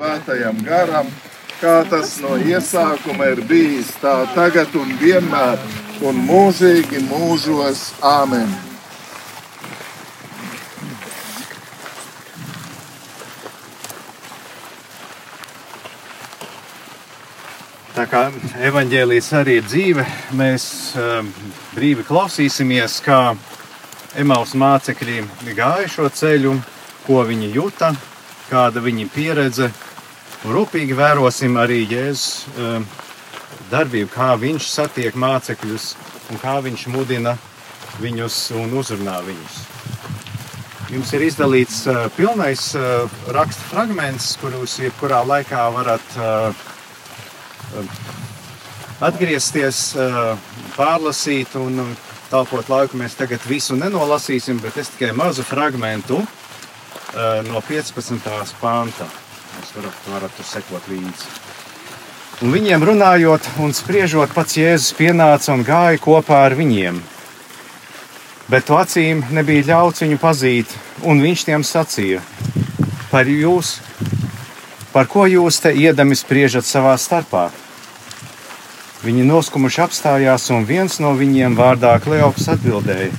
Svētajam garam, kā tas no iesākuma ir bijis, tā tagad un vienmēr, un mūžīgi mūžos. Āmen! Tā kā evanģēlijas arī ir dzīve, mēs um, brīvi klausīsimies, kā Emaus mācekļi gāja šo ceļu, ko viņi jūta, kāda viņa pieredze. Un rūpīgi vērosim arī Jēzus um, darbību, kā viņš satiek mācekļus un kā viņš mudina viņus un uzrunā viņus. Jums ir izdalīts uh, pilnais uh, raksta fragments, kurus jebkurā laikā varat uh, atgriezties, pārlasīt un talpot laiku. Mēs tagad visu nenolasīsim, bet es tikai mazu fragmentu no 15. pānta. Jūs varat, varat tur sekot līdzi. Un viņiem runājot un spriežot, pats Jēzus pienāca un gāja kopā ar viņiem. Bet to acīm nebija ļauts viņu pazīt, un viņš tiem sacīja: Par jūs, par ko jūs te iedami spriežat savā starpā? Viņi noskumuši apstājās, un viens no viņiem vārdā Kleops atbildēja: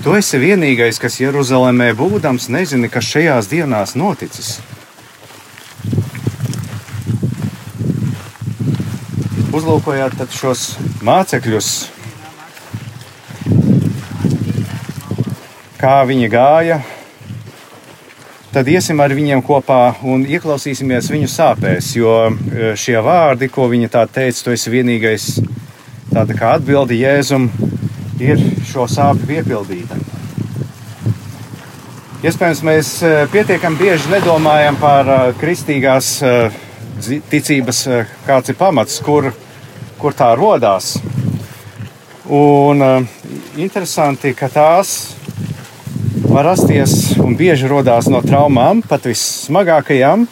Tu esi vienīgais, kas Jeruzalemē būdams nezini, kas šajās dienās noticis. Uzlūkojāt šos mācekļus, kā viņi gāja, tad iesim ar viņiem kopā un ieklausīsimies viņu sāpēs. Jo e, šie vārdi, ko viņa tā teica, tu esi vienīgais, tāda kā atbildi Jēzum, ir šo sāpju piepildīta. Iespējams, mēs e, pietiekami bieži nedomājam par e, kristīgās ticības, kāds ir pamats, kur, kur tā radās. Un interesanti, ka tās var rasties un bieži radās no traumām, pat vissmagākajām,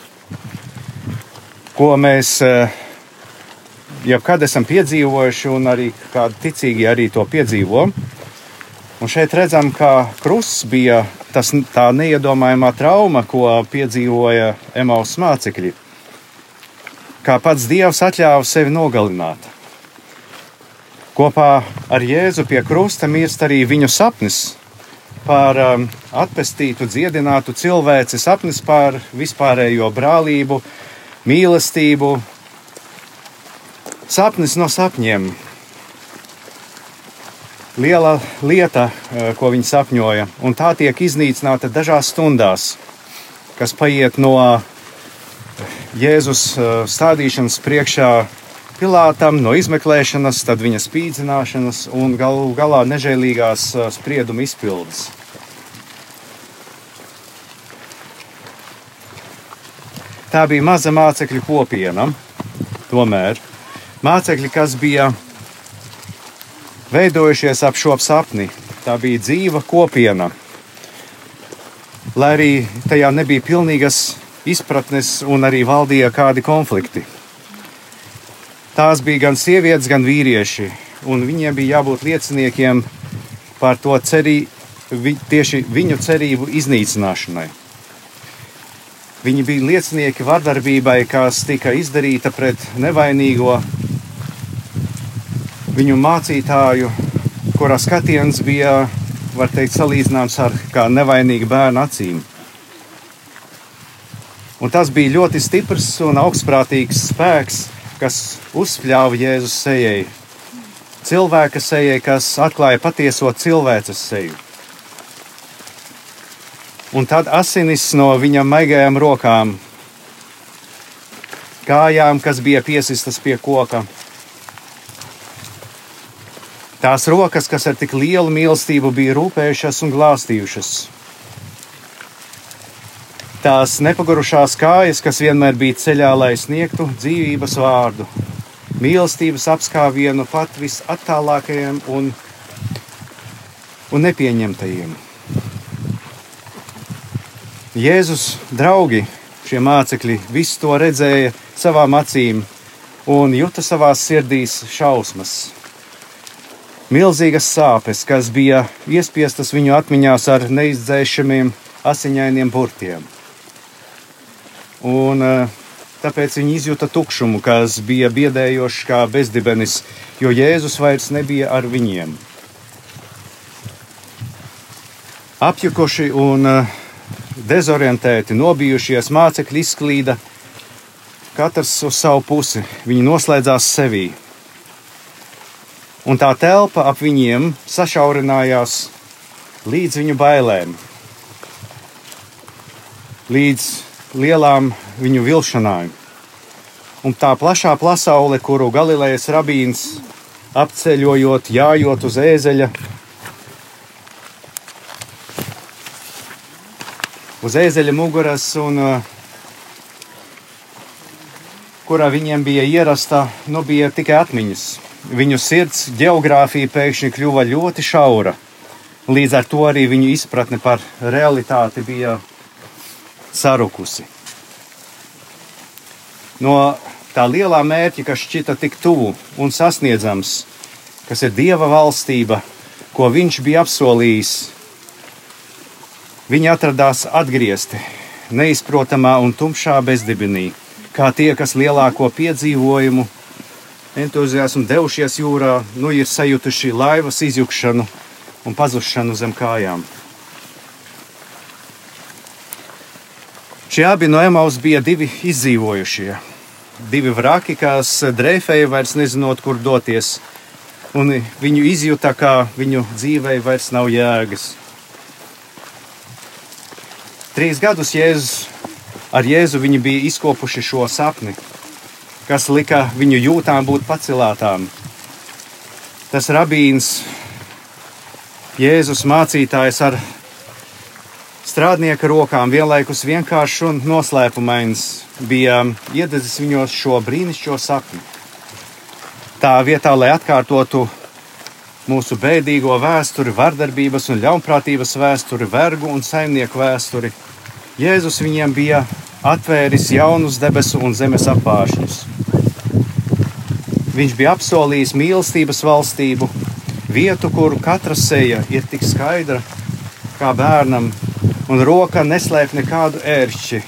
ko mēs eh, jebkad esam piedzīvojuši, un arī kādi ticīgi arī to piedzīvo. Un šeit redzam, ka krusts bija tas, tā neiedomājamā trauma, ko piedzīvoja Emaus mācekļi. Kā pats Dievs atļāva sevi nogalināt. Kopā ar Jēzu pie krusta mirst arī viņu sapnis, par um, atpestītu, dziedinātu cilvēci, sapnis par vispārējo brālību, mīlestību, sapnis no sapņiem. Liela lieta, uh, ko viņi sapņoja, un tā tiek iznīcināta dažās stundās, kas paiet no Jēzus uh, stādīšanas priekšā Pilātam, no izmeklēšanas, tad viņa spīdzināšanas un galu galā nežēlīgās sprieduma izpildes. Tā bija maza mācekļu kopiena. Tomēr mācekļi, kas bija veidojušies ap šo sapni, tā bija dzīva kopiena. Lai arī tajā nebija pilnīgas izpratnes un arī valdīja kādi konflikti. Tās bija gan sievietes, gan vīrieši, un viņiem bija jābūt lieciniekiem par to cerību, tieši viņu cerību iznīcināšanai. Viņi bija liecinieki vardarbībai, kas tika izdarīta pret nevainīgo viņu mācītāju, kura skatiens bija, var teikt, salīdzināms ar kā nevainīgu bērnu acīm. Un tas bija ļoti stiprs un augstprātīgs spēks, kas uzspļāva Jēzus sejai. Cilvēka sejai, kas atklāja patieso cilvēces seju. Un tad asinis no viņa maigajām rokām, kājām, kas bija piesistas pie koka. Tās rokas, kas ar tik lielu mīlestību bija rūpējušās un glāstījušas tās nepagurušās kājas, kas vienmēr bija ceļā, lai sniegtu dzīvības vārdu, mīlestības apskāvienu pat visattālākajiem un, un nepieņemtajiem. Jēzus draugi, šie mācekļi, visu to redzēja savām acīm un juta savās sirdīs šausmas. Milzīgas sāpes, kas bija iespiestas viņu atmiņās ar neizdzēšamiem asiņainiem burtiem un uh, tāpēc viņi izjuta tukšumu, kas bija biedējošs kā bezdibenis, jo Jēzus vairs nebija ar viņiem. Apjukuši un uh, dezorientēti, nobijušies mācekļi izklīda katrs uz savu pusi. Viņi noslēdzās sevī. Un tā telpa ap viņiem sašaurinājās līdz viņu bailēm, līdz lielām viņu vilšanām. Un tā plašā pasaule, kuru Galilejas rabīns apceļojot, jājot uz ēzeļa, uz ēzeļa muguras, un uh, kurā viņiem bija ierasta, nu, bija tikai atmiņas. Viņu sirds geogrāfija pēkšņi kļuva ļoti šaura. Līdz ar to arī viņu izpratne par realitāti bija sarukusi. No tā lielā mērķa, kas šķita tik tuvu un sasniedzams, kas ir Dieva valstība, ko viņš bija apsolījis, Viņi atradās atgriezti neizprotamā un tumšā bezdibinī, kā tie, kas lielāko piedzīvojumu, entuziasmu devušies jūrā, nu ir sajutuši laivas izjukšanu un pazušanu zem kājām. Šie abi no Emaus bija divi izdzīvojušie, divi vraki, kas dreifēja vairs nezinot, kur doties, un viņu izjūta, kā viņu dzīvei vairs nav jēgas. Trīs gadus Jēzus, ar Jēzu viņi bija izkopuši šo sapni, kas lika viņu jūtām būt pacelātām. Tas rabīns, Jēzus mācītājs ar strādnieka rokām, vienlaikus vienkāršs un noslēpumains, bija iededzis viņos šo brīnišķīgo sapni. Tā vietā, lai atkārtotu mūsu bēdīgo vēsturi, vardarbības un ļaunprātības vēsturi, vergu un saimnieku vēsturi, Jēzus viņiem bija atvēris jaunus debesu un zemes apgāršņus. Viņš bija apsolījis mīlestības valstību, vietu, kur katra seja ir tik skaidra kā bērnam, un roka neslēp nekādu ēršķi.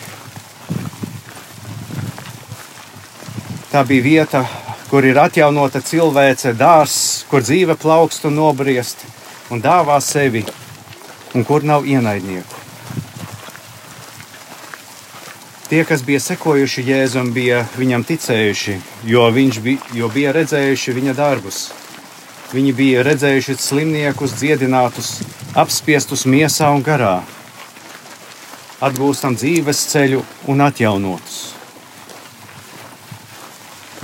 Tā bija vieta, kur ir atjaunota cilvēce, dārzs, kur dzīve plaukst un nobriest un dāvā sevi, un kur nav ienaidnieku. Tie, kas bija sekojuši Jēzum, bija viņam ticējuši, jo viņš bija, jo bija redzējuši viņa darbus. Viņi bija redzējuši slimniekus, dziedinātus, apspiestus miesā un garā, atgūstam dzīves ceļu un atjaunotus.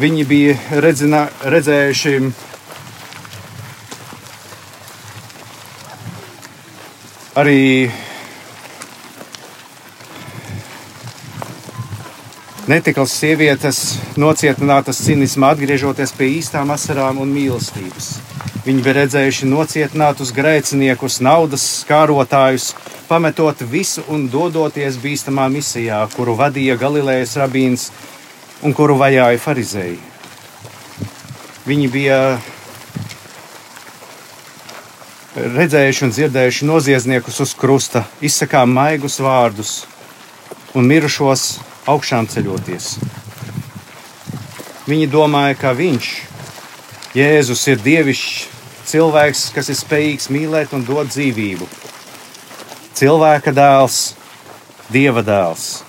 Viņi bija redzinā, redzējuši arī Netiklas sievietes nocietinātas cinismā, atgriežoties pie īstām asarām un mīlestības. Viņi bija redzējuši nocietinātus grēciniekus, naudas skārotājus, pametot visu un dodoties bīstamā misijā, kuru vadīja Galilejas rabīns un kuru vajāja farizēji. Viņi bija redzējuši un dzirdējuši noziedzniekus uz krusta, izsakām maigus vārdus un mirušos augšām ceļoties. Viņi domāja, ka viņš, Jēzus, ir dievišķs cilvēks, kas ir spējīgs mīlēt un dot dzīvību. Cilvēka dēls, dieva dēls.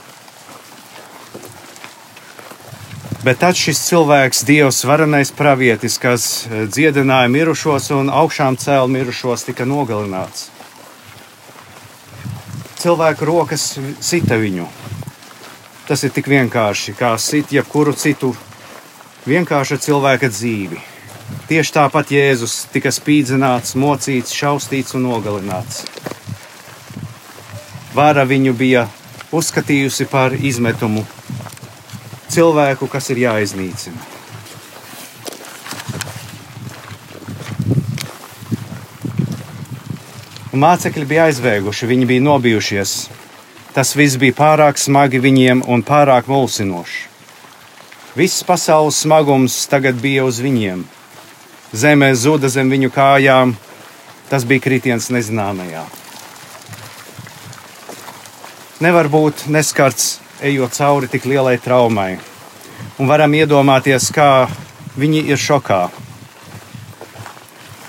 Bet tad šis cilvēks, Dievs, varenais pravietis, kas eh, dziedināja mirušos un augšām cēlā mirušos, tika nogalināts. Cilvēka rokas sita viņu, Tas ir tik vienkārši, kā sit jebkuru citu vienkārša cilvēka dzīvi. Tieši tāpat Jēzus tika spīdzināts, mocīts, šaustīts un nogalināts. Vāra viņu bija uzskatījusi par izmetumu, cilvēku, kas ir jāiznīcina. Un mācekļi bija aizvēguši, viņi bija nobijušies. Tas viss bija pārāk smagi viņiem un pārāk mulsinoši. Viss pasaules smagums tagad bija uz viņiem. Zeme zuda zem viņu kājām, tas bija kritiens nezināmajā. Nevar būt neskarts ejot cauri tik lielai traumai. Un varam iedomāties, kā viņi ir šokā.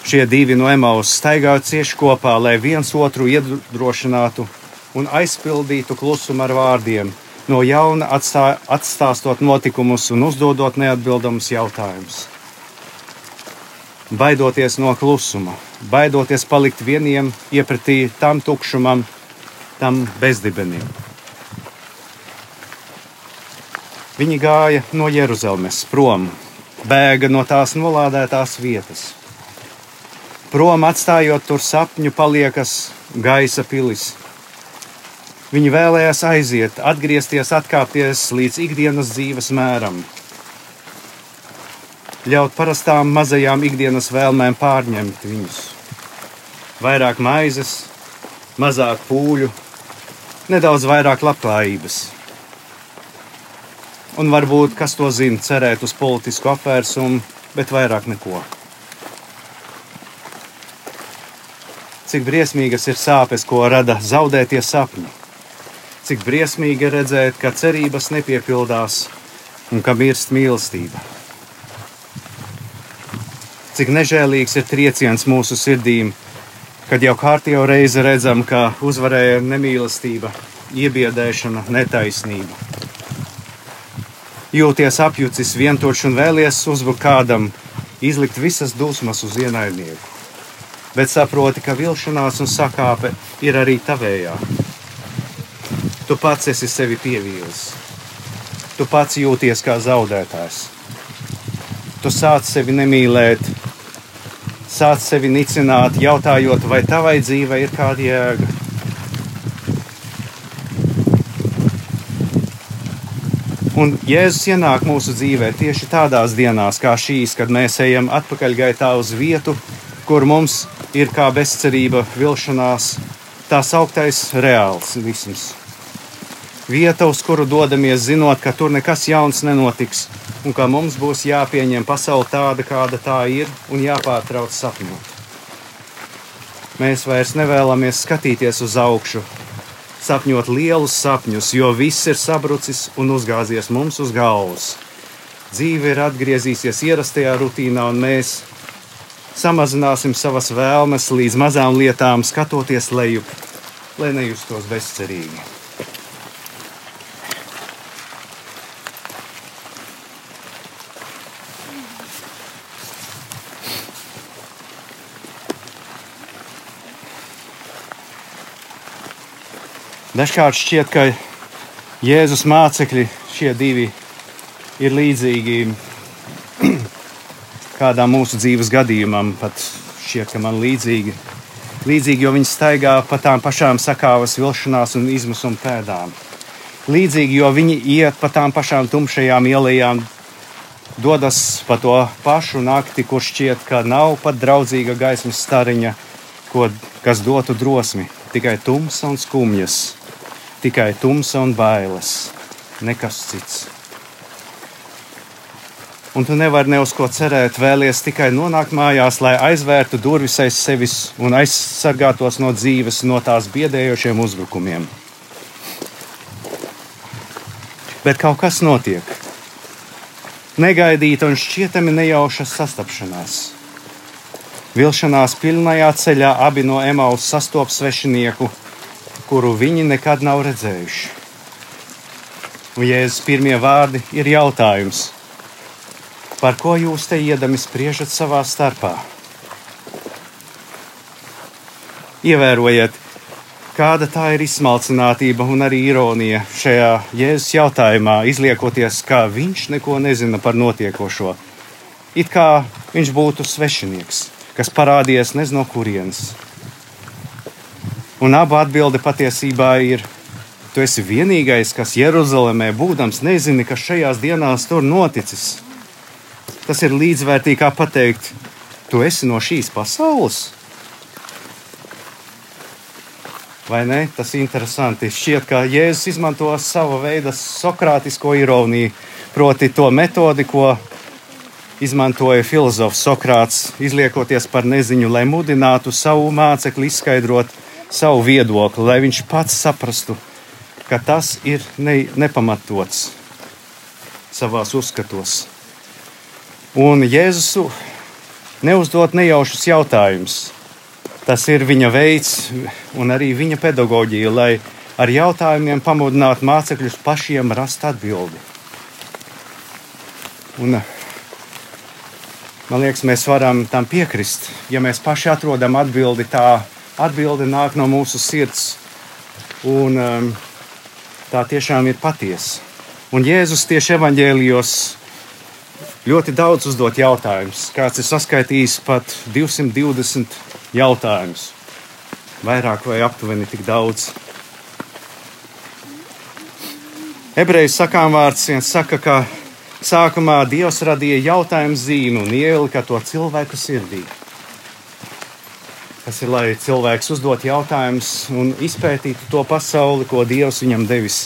Šie divi no Emaus staigāja cieši kopā, lai viens otru iedrošinātu un aizpildītu klusumu ar vārdiem, no jauna atstā, atstāstot notikumus un uzdodot neatbildamus jautājumus. Baidoties no klusuma, baidoties palikt vieniem iepratī tam tukšumam, tam bezdibenim. Viņi gāja no Jeruzalemes prom, bēga no tās nolādētās vietas. Prom atstājot tur sapņu, paliekas gaisa pilis, Viņi vēlējās aiziet, atgriezties, atkāpties līdz ikdienas dzīves mēram, ļaut parastām mazajām ikdienas vēlmēm pārņemt viņus. Vairāk maizes, mazāk pūļu, nedaudz vairāk labklājības. Un varbūt, kas to zina, cerēt uz politisku apvērsumu, bet vairāk neko. Cik briesmīgas ir sāpes, ko rada zaudētie sapņi cik briesmīgi redzēt, ka cerības nepiepildās un ka mirst mīlestība. Cik nežēlīgs ir trieciens mūsu sirdīm, kad jau kārtībā reize redzam, ka uzvarēja nemīlestība, iebiedēšana, netaisnība. Jūties apjucis, vientuļš un vēlies uzbrukt kādam, izlikt visas dusmas uz ienaidnieku. Bet saproti, ka vilšanās un sakāpe ir arī tavējā Tu pats esi sevi pievīlis. Tu pats jūties kā zaudētājs. Tu sāc sevi nemīlēt, sāc sevi nicināt, jautājot, vai tavai dzīvei ir kāda jēga. Un Jēzus ienāk mūsu dzīvē tieši tādās dienās, kā šīs, kad mēs ejam atpakaļgaitā uz vietu, kur mums ir kā bezcerība, vilšanās, tā sauktais reāls visums vieta, uz kuru dodamies, zinot, ka tur nekas jauns nenotiks, un ka mums būs jāpieņem pasaule tāda, kāda tā ir, un jāpārtrauc sapņot. Mēs vairs nevēlamies skatīties uz augšu, sapņot lielus sapņus, jo viss ir sabrucis un uzgāzies mums uz galvas. Dzīve ir atgriezīsies ierastajā rutīnā, un mēs samazināsim savas vēlmes līdz mazām lietām, skatoties lejup, lai nejustos bezcerīgi. Dažkārt šķiet, ka Jēzus mācekļi šie divi ir līdzīgi kādam mūsu dzīves gadījumam, pat šķiet, ka man līdzīgi. Līdzīgi, jo viņi staigā pa tām pašām sakāvas vilšanās un izmisuma pēdām. Līdzīgi, jo viņi iet pa tām pašām tumšajām ielām, dodas pa to pašu nakti, kur šķiet, ka nav pat draudzīga gaismas stariņa, ko, kas dotu drosmi, tikai tumsa un skumjas tikai tumsa un bailes, nekas cits. Un tu nevari ne uz ko cerēt, vēlies tikai nonākt mājās, lai aizvērtu durvis aiz sevis un aizsargātos no dzīves, no tās biedējošiem uzbrukumiem. Bet kaut kas notiek. Negaidīta un šķietami nejauša sastapšanās. Vilšanās pilnajā ceļā abi no Emaus sastopas svešinieku, kuru viņi nekad nav redzējuši. Un Jēzus pirmie vārdi ir jautājums, par ko jūs te iedami spriežat savā starpā? Ievērojiet, kāda tā ir izsmalcinātība un arī ironija šajā Jēzus jautājumā, izliekoties, ka viņš neko nezina par notiekošo. It kā viņš būtu svešinieks, kas parādījies nezinu no kurienes. Un abu atbilde patiesībā ir, tu esi vienīgais, kas Jeruzalemē būdams nezini, kas šajās dienās tur noticis. Tas ir līdzvērtīgi kā pateikt, tu esi no šīs pasaules. Vai ne? Tas ir interesanti. Šķiet, ka Jēzus izmanto savu veidu sokrātisko ironiju, proti, to metodi, ko izmantoja filozofs Sokrāts, izliekoties par neziņu, lai mudinātu savu mācekli izskaidrot savu viedokli, lai viņš pats saprastu, ka tas ir ne, nepamatots savā uzskatos. Un Jēzus neuzdod nejaušus jautājumus. Tas ir viņa veids un arī viņa pedagoģija, lai ar jautājumiem pamudinātu mācekļus pašiem rast atbildi. Un, man liekas, mēs varam tam piekrist. Ja mēs paši atrodam atbildi, tā atbilde nāk no mūsu sirds. Un, um, tā tiešām ir patiesa. Un Jēzus tieši evaņģēlijos ļoti daudz uzdot jautājumus. Kāds ir saskaitījis pat 220 jautājumus. Vairāk vai aptuveni tik daudz. Ebreju sakām vārds viens saka, ka sākumā Dievs radīja jautājumu zīmu un ielika to cilvēku sirdī. Tas ir, lai cilvēks uzdot jautājumus un izpētītu to pasauli, ko Dievs viņam devis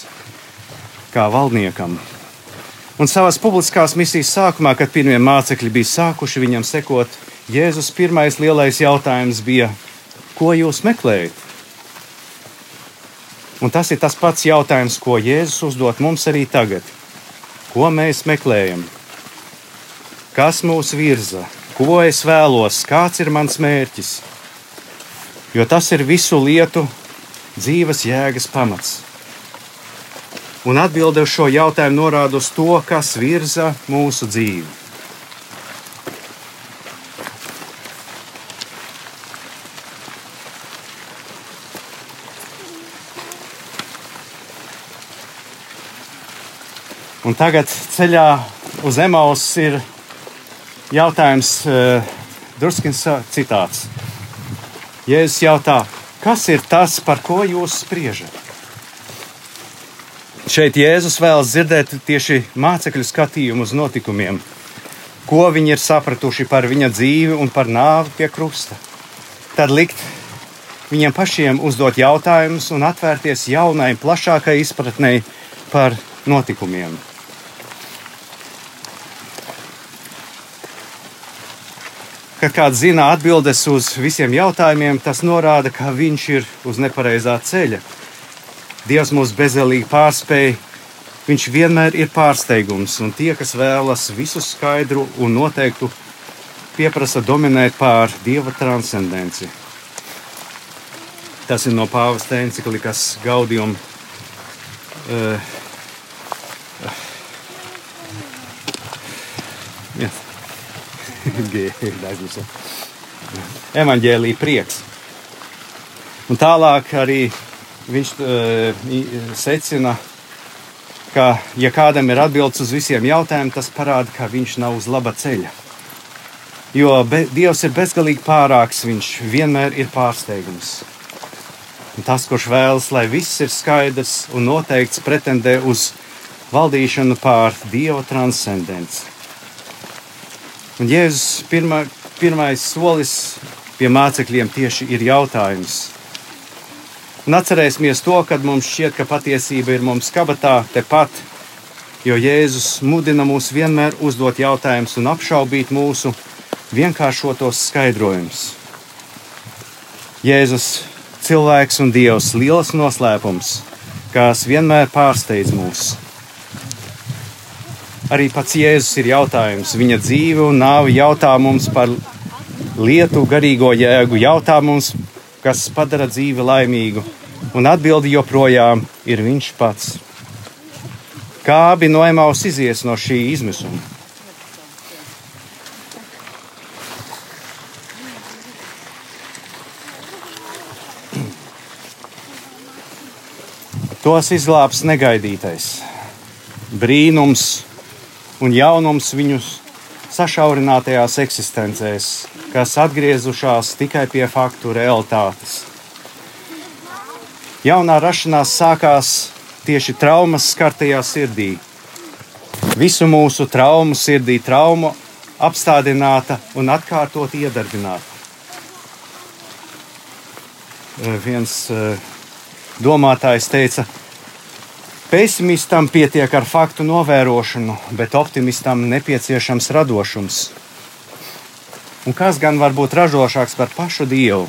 kā valdniekam. Un savā publiskās misijas sākumā, kad pirmie mācekļi bija sākuši viņam sekot, Jēzus pirmais lielais jautājums bija, ko jūs meklējat? Un tas ir tas pats jautājums, ko Jēzus uzdod mums arī tagad. Ko mēs meklējam? Kas mūs virza? Ko es vēlos? Kāds ir mans mērķis? Jo tas ir visu lietu dzīves jēgas pamats. Un atbilde uz šo jautājumu norāda uz to, kas virza mūsu dzīvi. Un tagad ceļā uz Emaus ir jautājums, uh, druskins citāts. Jēzus jautā, kas ir tas, par ko jūs spriežat? Šeit Jēzus vēlas dzirdēt tieši mācekļu skatījumu uz notikumiem, ko viņi ir sapratuši par viņa dzīvi un par nāvi pie krusta. Tad likt viņiem pašiem uzdot jautājumus un atvērties jaunai, plašākai izpratnei par notikumiem. Kad kāds zina atbildes uz visiem jautājumiem, tas norāda, ka viņš ir uz nepareizā ceļa. Dievs mūs bezdelīgi pārspēja, viņš vienmēr ir pārsteigums, un tie, kas vēlas visu skaidru un noteiktu, pieprasa dominēt pār dieva transcendenci. Tas ir no pāvesta enciklikas Gaudium. Uh, uh, Evangelija prieks. Un tālāk arī viņš uh, secina, ka, ja kādam ir atbildes uz visiem jautājumiem, tas parāda, ka viņš nav uz laba ceļa. Jo be, Dievs ir bezgalīgi pārāks, viņš vienmēr ir pārsteigums. Un tas, kurš vēlas, lai viss ir skaidrs un noteikts, pretendē uz valdīšanu pār Dieva transcendenci. Un Jēzus pirmā, pirmais solis pie mācekļiem tieši ir jautājums. Un atcerēsimies to, kad mums šķiet, ka patiesība ir mums kabatā tepat, jo Jēzus mudina mūs vienmēr uzdot jautājumus un apšaubīt mūsu vienkāršotos skaidrojumus. Jēzus, cilvēks un dievs, liels noslēpums, kas vienmēr pārsteidz mūs. Arī pats Jēzus ir jautājums. Viņa dzīve un nāve jautā mums par lietu, garīgo jēgu, jautā mums, kas padara dzīvi laimīgu. Un atbildi joprojām ir viņš pats. Kā abi no Emaus izies no šī izmisuma? Tos izglābs negaidītais brīnums un jaunums viņus sašaurinātajās eksistencēs, kas atgriezušās tikai pie faktu realitātes. Jaunā rašanās sākās tieši traumas skartajā sirdī. Visu mūsu traumu sirdī traumu apstādināta un atkārtot iedarbināta. Viens eh, domātājs teica, Pesimistam pietiek ar faktu novērošanu, bet optimistam nepieciešams radošums. Un kas gan var būt radošāks par pašu Dievu?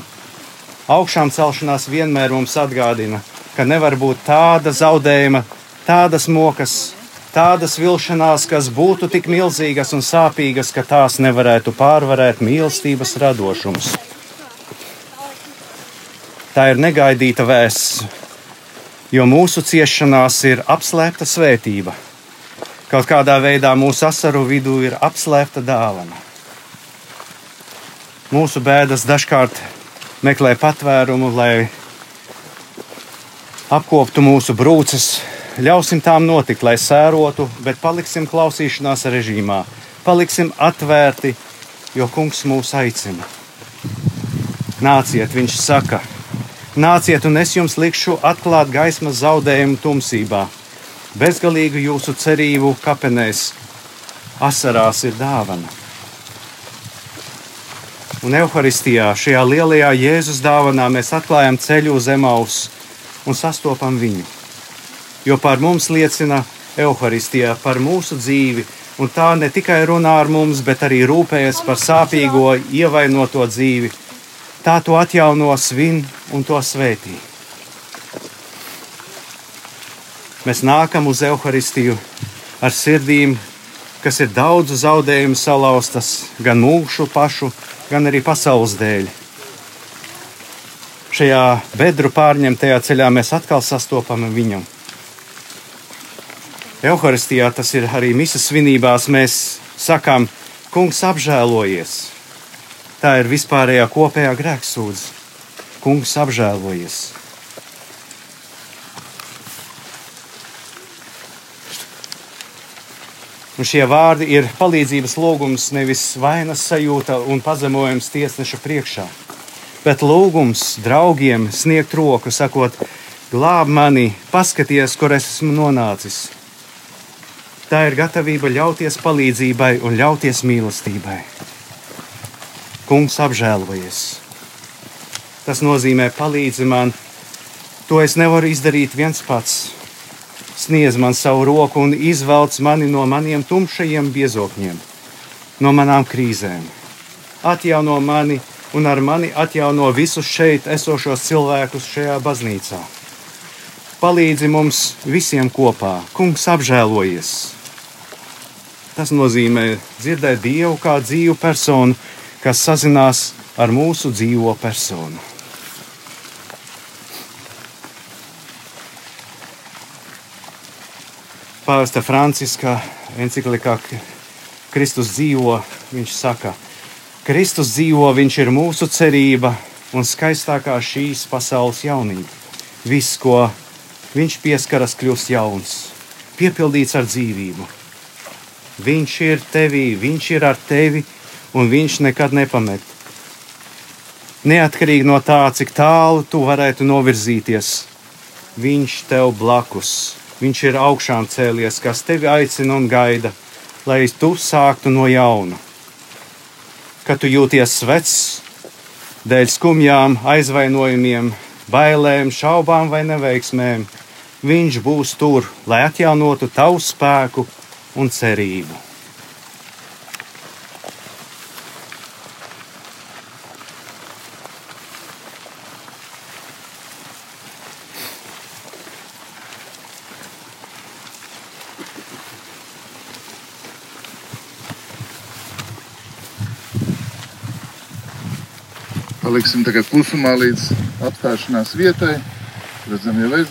Augšām celšanās vienmēr mums atgādina, ka nevar būt tāda zaudējuma, tādas mokas, tādas vilšanās, kas būtu tik milzīgas un sāpīgas, ka tās nevarētu pārvarēt mīlestības radošums. Tā ir negaidīta vēsts, jo mūsu ciešanās ir apslēpta svētība. Kaut kādā veidā mūsu asaru vidū ir apslēpta dāvana. Mūsu bēdas dažkārt meklē patvērumu, lai apkoptu mūsu brūces, ļausim tām notikt, lai sērotu, bet paliksim klausīšanās režīmā, paliksim atvērti, jo kungs mūs aicina. Nāciet, viņš saka, nāciet, un es jums likšu atklāt gaismas zaudējumu tumsībā, bezgalīgu jūsu cerību kapenēs, asarās ir dāvana. Un evaharistijā, šajā lielajā Jēzus dāvanā, mēs atklājam ceļu uz Emausu un sastopam viņu. Jo par mums liecina evaharistijā, par mūsu dzīvi, un tā ne tikai runā ar mums, bet arī rūpējas par sāpīgo, ievainoto dzīvi. Tā to atjauno, svin un to svētī. Mēs nākam uz evaharistiju ar sirdīm, kas ir daudzu zaudējumu salauztas, gan mūsu pašu, gan arī pasaules dēļ. Šajā bedru pārņemtajā ceļā mēs atkal sastopam viņu. Euharistijā tas ir arī misijas svinībās. Mēs sakām, Kungs, apžēlojies. Tā ir vispārējā kopējā grēksūdze. Kungs, apžēlojies. Un šie vārdi ir palīdzības lūgums, nevis vainas sajūta un pazemojums tiesneša priekšā, bet lūgums draugiem sniegt roku, sakot, glāb mani, paskaties, kur es esmu nonācis. Tā ir gatavība ļauties palīdzībai un ļauties mīlestībai. Kungs apžēlojies. Tas nozīmē, palīdzi man. To es nevaru izdarīt viens pats sniedz man savu roku un izvelc mani no maniem tumšajiem biezokļiem, no manām krīzēm. Atjauno mani un ar mani atjauno visus šeit esošos cilvēkus šajā baznīcā. Palīdzi mums visiem kopā, Kungs, apžēlojies! Tas nozīmē dzirdēt Dievu kā dzīvu personu, kas sazinās ar mūsu dzīvo personu. Pāvesta Franciska encyklikā Kristus dzīvo, viņš saka, Kristus dzīvo, viņš ir mūsu cerība un skaistākā šīs pasaules jaunība. Viss, ko viņš pieskaras, kļūst jauns, piepildīts ar dzīvību. Viņš ir tevī, viņš ir ar tevi, un viņš nekad nepamet. Neatkarīgi no tā, cik tālu tu varētu novirzīties, viņš tev blakus Viņš ir augšām cēlies, kas tevi aicina un gaida, lai tu sāktu no jauna. Kad tu jūties vecs, dēļ skumjām, aizvainojumiem, bailēm, šaubām vai neveiksmēm, viņš būs tur, lai atjaunotu tavu spēku un cerību. Paliksim tagad klusumā līdz apstāšanās vietai. Redzam, jau es